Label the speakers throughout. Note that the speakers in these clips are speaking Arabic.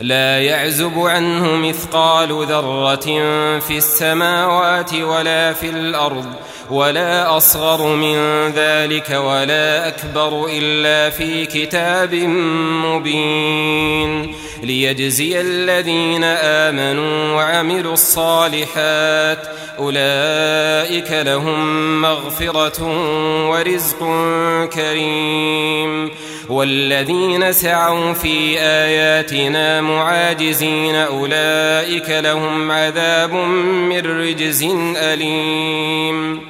Speaker 1: لا يعزب عنه مثقال ذرة في السماوات ولا في الأرض ولا أصغر من ذلك ولا أكبر إلا في كتاب مبين ليجزي الذين آمنوا وعملوا الصالحات أولئك لهم مغفرة ورزق كريم والذين سعوا في آياتنا المعاجزين أولئك لهم عذاب من رجز أليم.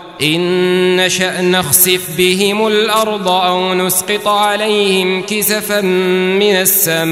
Speaker 1: إن نشأ نخسف بهم الأرض أو نسقط عليهم كسفا من السماء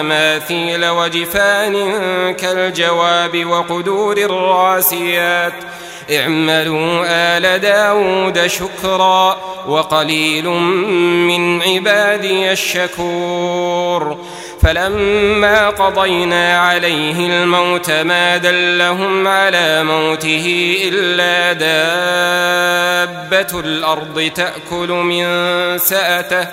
Speaker 1: وتماثيل وجفان كالجواب وقدور الراسيات. اعملوا آل داود شكرا وقليل من عبادي الشكور. فلما قضينا عليه الموت ما دلهم على موته إلا دابة الأرض تأكل من سأته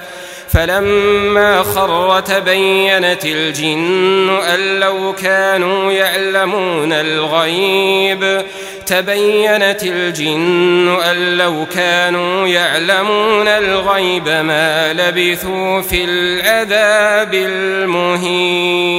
Speaker 1: فلما خر تبينت الجن أن لو كانوا يعلمون الغيب تبينت الجن أن لو كانوا يعلمون الغيب ما لبثوا في العذاب المهين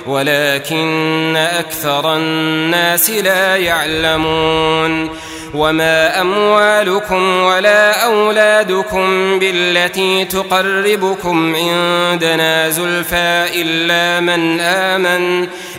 Speaker 1: ولكن أكثر الناس لا يعلمون وما أموالكم ولا أولادكم بالتي تقربكم عندنا زلفى إلا من آمن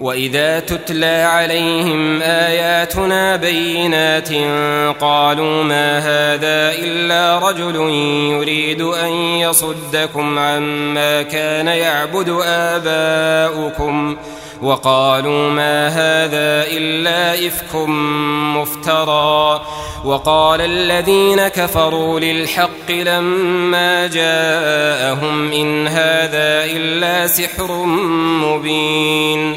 Speaker 1: واذا تتلى عليهم اياتنا بينات قالوا ما هذا الا رجل يريد ان يصدكم عما كان يعبد اباؤكم وقالوا ما هذا الا افك مفترى وقال الذين كفروا للحق لما جاءهم ان هذا الا سحر مبين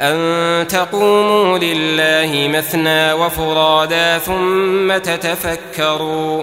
Speaker 1: أن تقوموا لله مثنى وفرادا ثم تتفكروا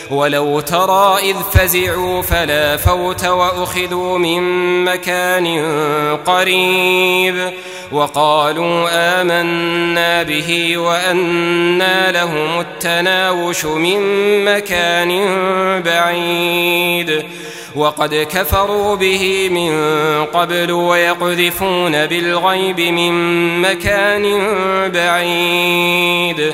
Speaker 1: ولو ترى إذ فزعوا فلا فوت وأخذوا من مكان قريب وقالوا آمنا به وأنا لهم التناوش من مكان بعيد وقد كفروا به من قبل ويقذفون بالغيب من مكان بعيد